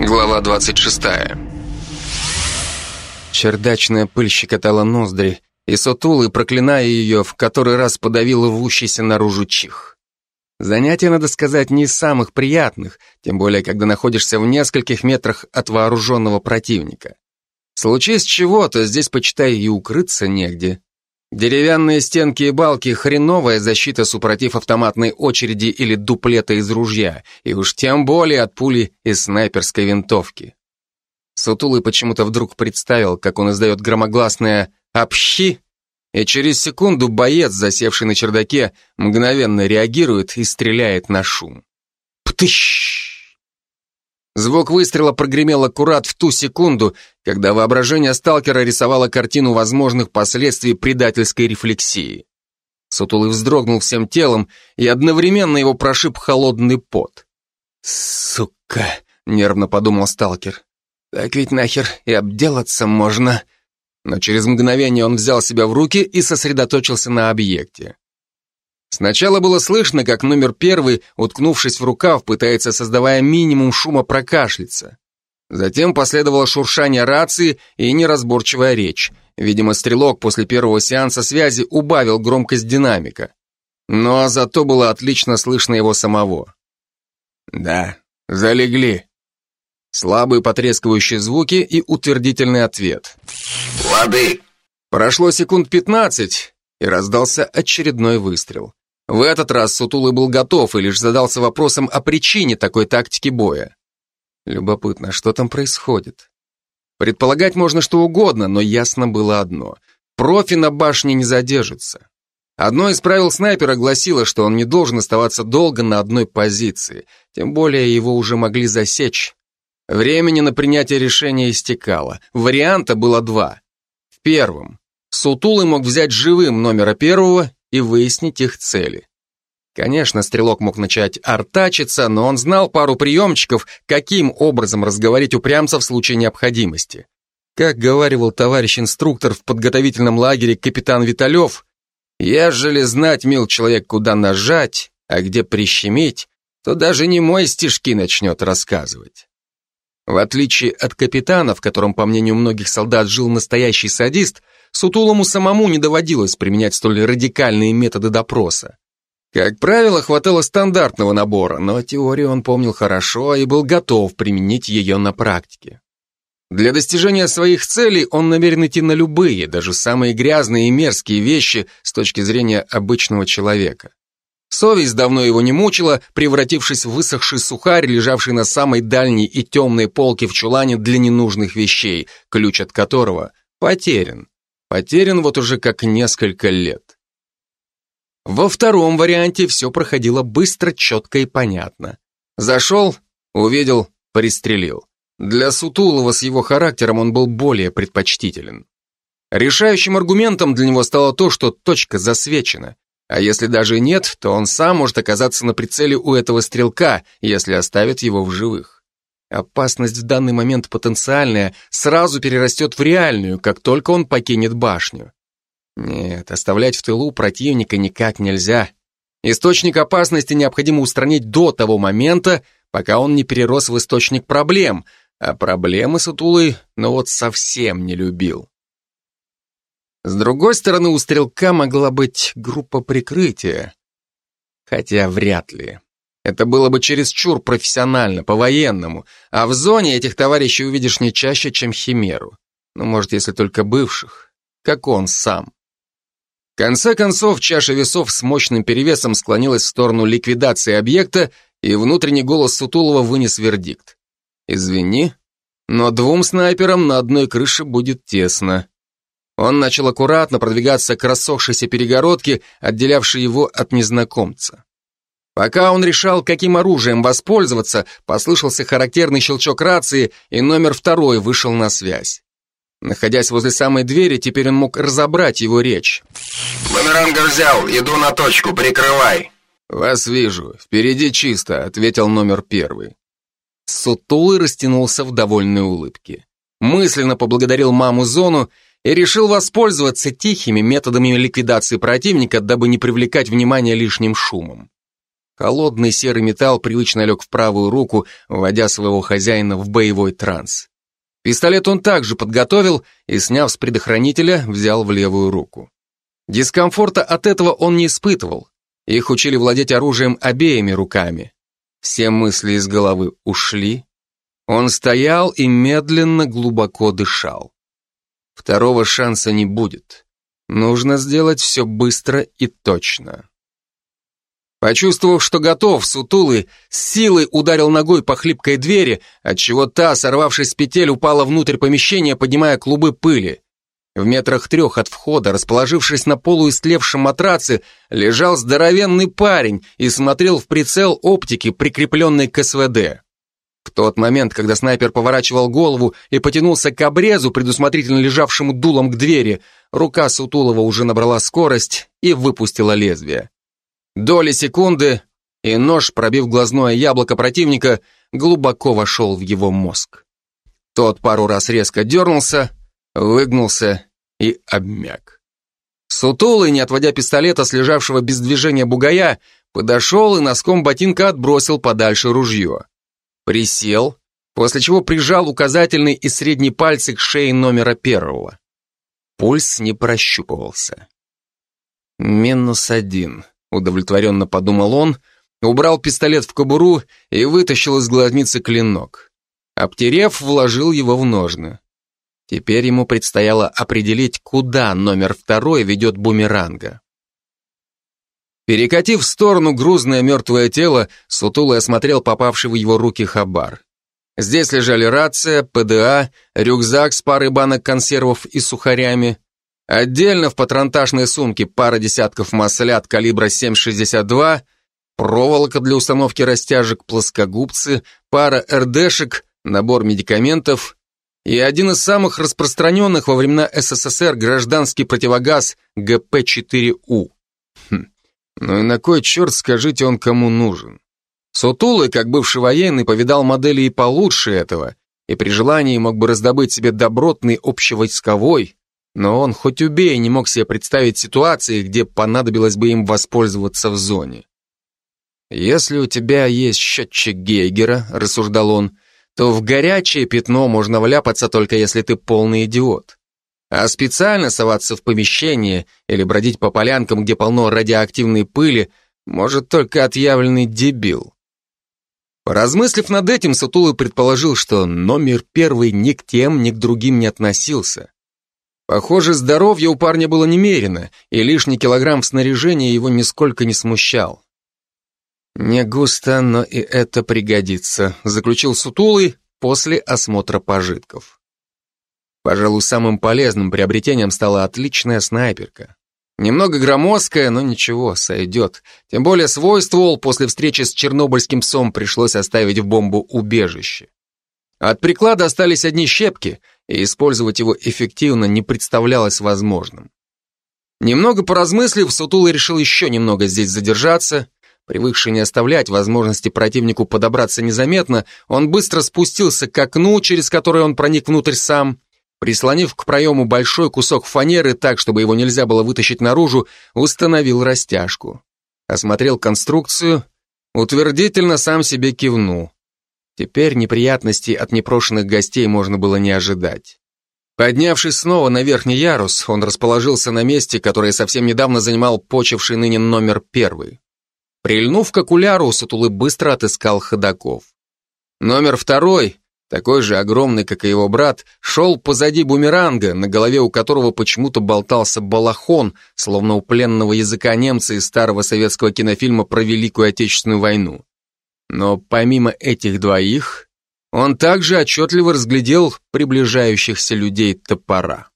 Глава 26. Чердачная пыль щекотала ноздри, и сутулый, проклиная ее, в который раз подавил рвущийся наружу чих. Занятие, надо сказать, не из самых приятных, тем более, когда находишься в нескольких метрах от вооруженного противника. Случись чего-то, здесь, почитай, и укрыться негде. Деревянные стенки и балки — хреновая защита супротив автоматной очереди или дуплета из ружья, и уж тем более от пули из снайперской винтовки. Сутулый почему-то вдруг представил, как он издает громогласное «Общи!» и через секунду боец, засевший на чердаке, мгновенно реагирует и стреляет на шум. Птыщ! Звук выстрела прогремел аккурат в ту секунду, когда воображение сталкера рисовало картину возможных последствий предательской рефлексии. Сутулый вздрогнул всем телом, и одновременно его прошиб холодный пот. «Сука!» — нервно подумал сталкер. «Так ведь нахер и обделаться можно!» но через мгновение он взял себя в руки и сосредоточился на объекте. Сначала было слышно, как номер первый, уткнувшись в рукав, пытается, создавая минимум шума, прокашляться. Затем последовало шуршание рации и неразборчивая речь. Видимо, стрелок после первого сеанса связи убавил громкость динамика. Но зато было отлично слышно его самого. «Да, залегли», Слабые потрескивающие звуки и утвердительный ответ. «Лады!» Прошло секунд пятнадцать, и раздался очередной выстрел. В этот раз Сутулый был готов и лишь задался вопросом о причине такой тактики боя. Любопытно, что там происходит? Предполагать можно что угодно, но ясно было одно. Профи на башне не задержится. Одно из правил снайпера гласило, что он не должен оставаться долго на одной позиции, тем более его уже могли засечь. Времени на принятие решения истекало. Варианта было два. В первом Сутулый мог взять живым номера первого и выяснить их цели. Конечно, стрелок мог начать артачиться, но он знал пару приемчиков, каким образом разговорить упрямца в случае необходимости. Как говаривал товарищ инструктор в подготовительном лагере капитан Виталев, ежели знать, мил человек, куда нажать, а где прищемить, то даже не мой стишки начнет рассказывать. В отличие от капитана, в котором, по мнению многих солдат, жил настоящий садист, Сутулому самому не доводилось применять столь радикальные методы допроса. Как правило, хватало стандартного набора, но теорию он помнил хорошо и был готов применить ее на практике. Для достижения своих целей он намерен идти на любые, даже самые грязные и мерзкие вещи с точки зрения обычного человека. Совесть давно его не мучила, превратившись в высохший сухарь, лежавший на самой дальней и темной полке в чулане для ненужных вещей, ключ от которого потерян. Потерян вот уже как несколько лет. Во втором варианте все проходило быстро, четко и понятно. Зашел, увидел, пристрелил. Для Сутулова с его характером он был более предпочтителен. Решающим аргументом для него стало то, что точка засвечена. А если даже нет, то он сам может оказаться на прицеле у этого стрелка, если оставит его в живых. Опасность в данный момент потенциальная, сразу перерастет в реальную, как только он покинет башню. Нет, оставлять в тылу противника никак нельзя. Источник опасности необходимо устранить до того момента, пока он не перерос в источник проблем, а проблемы Сутулы, ну вот совсем не любил. С другой стороны, у стрелка могла быть группа прикрытия. Хотя вряд ли. Это было бы чересчур профессионально, по-военному, а в зоне этих товарищей увидишь не чаще, чем химеру. Ну, может, если только бывших, как он сам. В конце концов, чаша весов с мощным перевесом склонилась в сторону ликвидации объекта, и внутренний голос Сутулова вынес вердикт. «Извини, но двум снайперам на одной крыше будет тесно». Он начал аккуратно продвигаться к рассохшейся перегородке, отделявшей его от незнакомца. Пока он решал, каким оружием воспользоваться, послышался характерный щелчок рации, и номер второй вышел на связь. Находясь возле самой двери, теперь он мог разобрать его речь. «Бумеранга взял, иду на точку, прикрывай». «Вас вижу, впереди чисто», — ответил номер первый. Сутулый растянулся в довольной улыбке. Мысленно поблагодарил маму Зону и решил воспользоваться тихими методами ликвидации противника, дабы не привлекать внимание лишним шумом. Холодный серый металл привычно лег в правую руку, вводя своего хозяина в боевой транс. Пистолет он также подготовил и, сняв с предохранителя, взял в левую руку. Дискомфорта от этого он не испытывал. Их учили владеть оружием обеими руками. Все мысли из головы ушли. Он стоял и медленно глубоко дышал. Второго шанса не будет. Нужно сделать все быстро и точно. Почувствовав, что готов, Сутулый с силой ударил ногой по хлипкой двери, отчего та, сорвавшись с петель, упала внутрь помещения, поднимая клубы пыли. В метрах трех от входа, расположившись на полуистлевшем матраце, лежал здоровенный парень и смотрел в прицел оптики, прикрепленной к СВД. В тот момент, когда снайпер поворачивал голову и потянулся к обрезу, предусмотрительно лежавшему дулом к двери, рука Сутулова уже набрала скорость и выпустила лезвие. Доли секунды, и нож, пробив глазное яблоко противника, глубоко вошел в его мозг. Тот пару раз резко дернулся, выгнулся и обмяк. Сутулый, не отводя пистолета с лежавшего без движения бугая, подошел и носком ботинка отбросил подальше ружье. Присел, после чего прижал указательный и средний пальцы к шее номера первого. Пульс не прощупывался. Минус один удовлетворенно подумал он, убрал пистолет в кобуру и вытащил из глазницы клинок. Обтерев, вложил его в ножны. Теперь ему предстояло определить, куда номер второй ведет бумеранга. Перекатив в сторону грузное мертвое тело, Сутулый осмотрел попавший в его руки хабар. Здесь лежали рация, ПДА, рюкзак с парой банок консервов и сухарями, Отдельно в патронтажной сумке пара десятков маслят калибра 7,62, проволока для установки растяжек, плоскогубцы, пара РДшек, набор медикаментов и один из самых распространенных во времена СССР гражданский противогаз ГП-4У. Хм. Ну и на кой черт, скажите, он кому нужен? Сутулый, как бывший военный, повидал модели и получше этого, и при желании мог бы раздобыть себе добротный общевойсковой, но он хоть убей не мог себе представить ситуации, где понадобилось бы им воспользоваться в зоне. «Если у тебя есть счетчик Гейгера», — рассуждал он, то в горячее пятно можно вляпаться только если ты полный идиот. А специально соваться в помещение или бродить по полянкам, где полно радиоактивной пыли, может только отъявленный дебил. Поразмыслив над этим, Сатулы предположил, что номер первый ни к тем, ни к другим не относился. Похоже, здоровье у парня было немерено, и лишний килограмм в снаряжении его нисколько не смущал. «Не густо, но и это пригодится», — заключил Сутулый после осмотра пожитков. Пожалуй, самым полезным приобретением стала отличная снайперка. Немного громоздкая, но ничего, сойдет. Тем более свой ствол после встречи с чернобыльским псом пришлось оставить в бомбу убежище. От приклада остались одни щепки — и использовать его эффективно не представлялось возможным. Немного поразмыслив, Сутулый решил еще немного здесь задержаться. Привыкший не оставлять возможности противнику подобраться незаметно, он быстро спустился к окну, через которое он проник внутрь сам. Прислонив к проему большой кусок фанеры так, чтобы его нельзя было вытащить наружу, установил растяжку. Осмотрел конструкцию, утвердительно сам себе кивнул. Теперь неприятностей от непрошенных гостей можно было не ожидать. Поднявшись снова на верхний ярус, он расположился на месте, которое совсем недавно занимал почивший ныне номер первый. Прильнув к окуляру, Сутулы быстро отыскал ходаков. Номер второй, такой же огромный, как и его брат, шел позади бумеранга, на голове у которого почему-то болтался балахон, словно у пленного языка немца из старого советского кинофильма про Великую Отечественную войну. Но помимо этих двоих, он также отчетливо разглядел приближающихся людей топора.